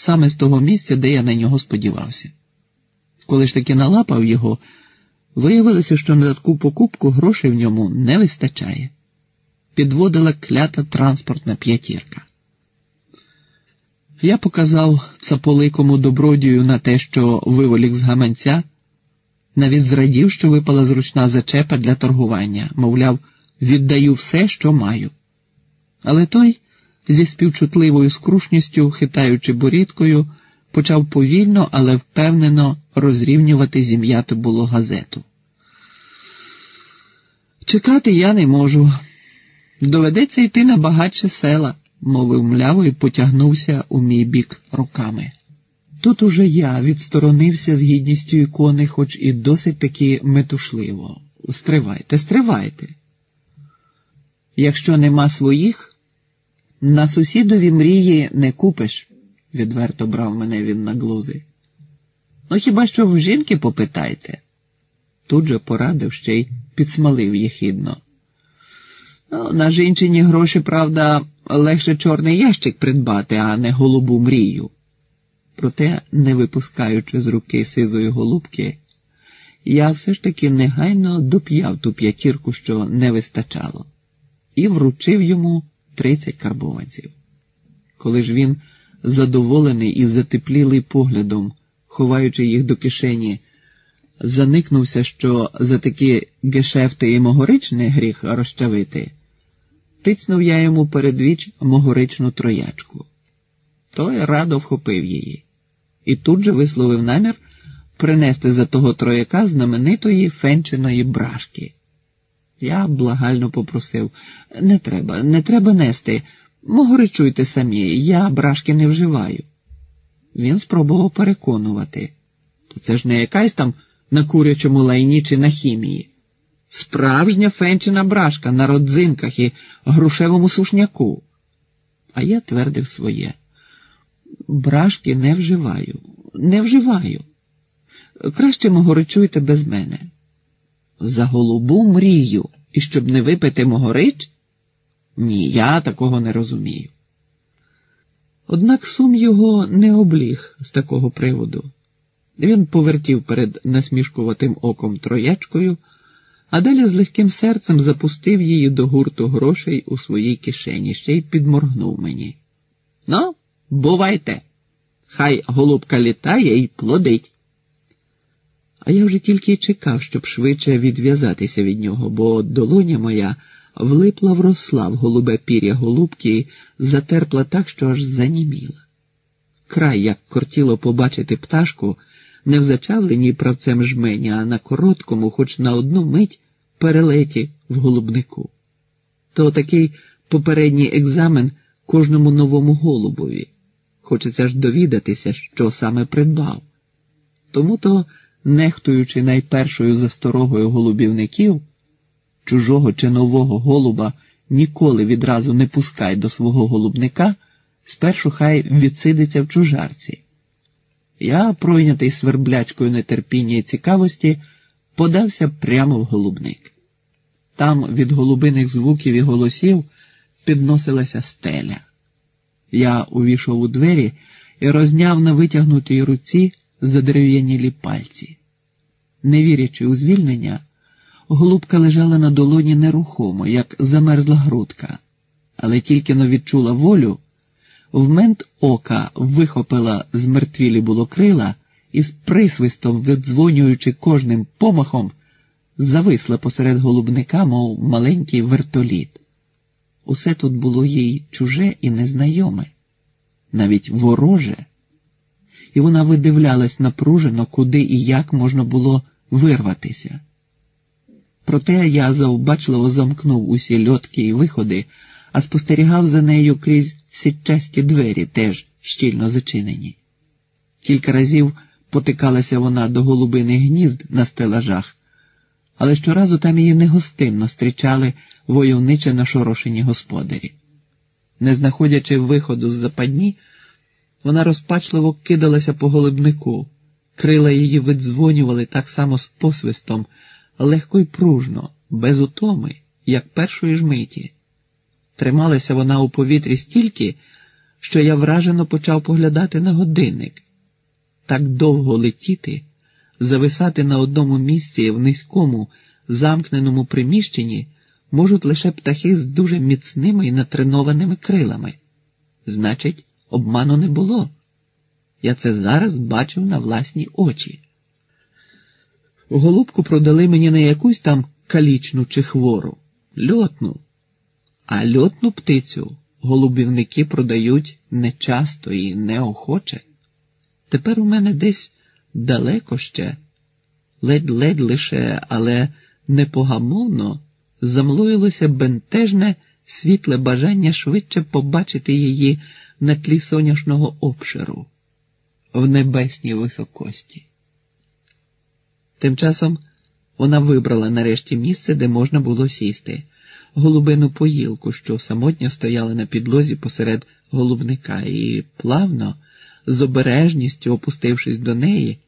саме з того місця, де я на нього сподівався. Коли ж таки налапав його, виявилося, що на таку покупку грошей в ньому не вистачає. Підводила клята транспортна п'ятірка. Я показав цаполикому добродію на те, що виволік з гаманця, навіть зрадів, що випала зручна зачепа для торгування, мовляв, віддаю все, що маю. Але той, зі співчутливою скрушністю, хитаючи борідкою, почав повільно, але впевнено розрівнювати зім'яти було газету. Чекати я не можу. Доведеться йти на багатше села, мовив мляво і потягнувся у мій бік руками. Тут уже я відсторонився з гідністю ікони, хоч і досить таки метушливо. Стривайте, стривайте. Якщо нема своїх, на сусідові мрії не купиш, відверто брав мене він на глузи. Ну хіба що в жінки попитайте? Тут же порадив ще й підсмалив єхідно. Ну, на жінчині гроші, правда, легше чорний ящик придбати, а не голубу мрію. Проте, не випускаючи з руки сизої голубки, я все ж таки негайно доп'яв ту п'ятірку, що не вистачало, і вручив йому тридцять карбованців. Коли ж він, задоволений і затеплілий поглядом, ховаючи їх до кишені, заникнувся, що за такі гешефти і могоричний гріх розчавити, тицнув я йому перед віч могоричну троячку. Той радо вхопив її і тут же висловив намір принести за того трояка знаменитої фенчиної брашки. Я благально попросив не треба, не треба нести, могоричуйте самі, я брашки не вживаю. Він спробував переконувати. То це ж не якась там на курячому лайні чи на хімії. Справжня фенчина брашка на родзинках і грушевому сушняку. А я твердив своє. Брашки не вживаю, не вживаю. Краще могоричуйте без мене. За голубу мрію, і щоб не випити могорич? Ні, я такого не розумію. Однак сум його не обліг з такого приводу. Він повертів перед насмішкуватим оком троячкою, а далі з легким серцем запустив її до гурту грошей у своїй кишені, ще й підморгнув мені. Ну, бувайте! Хай голубка літає і плодить. А я вже тільки й чекав, щоб швидше відв'язатися від нього, бо долоня моя влипла вросла в голубе пір'я голубки і затерпла так, що аж заніміла. Край як кортіло побачити пташку не в зачавленій правцем жмені, а на короткому, хоч на одну мить, перелеті в голубнику. То такий попередній екзамен кожному новому голубові. Хочеться ж довідатися, що саме придбав. Тому то, нехтуючи найпершою засторогою голубівників, чужого чи нового голуба ніколи відразу не пускай до свого голубника, спершу хай відсидиться в чужарці. Я, пройнятий сверблячкою нетерпіння і цікавості, подався прямо в голубник. Там від голубиних звуків і голосів підносилася стеля. Я увійшов у двері і розняв на витягнутій руці задерев'янілі пальці. Не вірячи у звільнення, голубка лежала на долоні нерухомо, як замерзла грудка, але тільки но відчула волю, в мент ока вихопила з мертвілі було крила і з присвистом, видзвонюючи кожним помахом, зависла посеред голубника, мов маленький вертоліт. Усе тут було їй чуже і незнайоме, навіть вороже, і вона видивлялась напружено, куди і як можна було вирватися. Проте я завбачливо замкнув усі льотки і виходи, а спостерігав за нею крізь сітчасті двері, теж щільно зачинені. Кілька разів потикалася вона до голубиних гнізд на стелажах, але щоразу там її негостинно зустрічали войовниче нашорошені господарі. Не знаходячи виходу з западні, вона розпачливо кидалася по голубнику, крила її видзвонювали так само з посвистом, легко й пружно, без утоми, як першої ж миті. Трималася вона у повітрі стільки, що я вражено почав поглядати на годинник. Так довго летіти, зависати на одному місці в низькому, замкненому приміщенні можуть лише птахи з дуже міцними і натренованими крилами. Значить, обману не було. Я це зараз бачив на власні очі. Голубку продали мені не якусь там калічну чи хвору, льотну. А льотну птицю голубівники продають нечасто і неохоче. Тепер у мене десь далеко ще, ледь-ледь лише, але непогамовно замлоїлося бентежне світле бажання швидше побачити її на тлі соняшного обширу в небесній високості. Тим часом вона вибрала нарешті місце, де можна було сісти, голубину поїлку, що самотньо стояла на підлозі посеред голубника, і плавно, з обережністю опустившись до неї,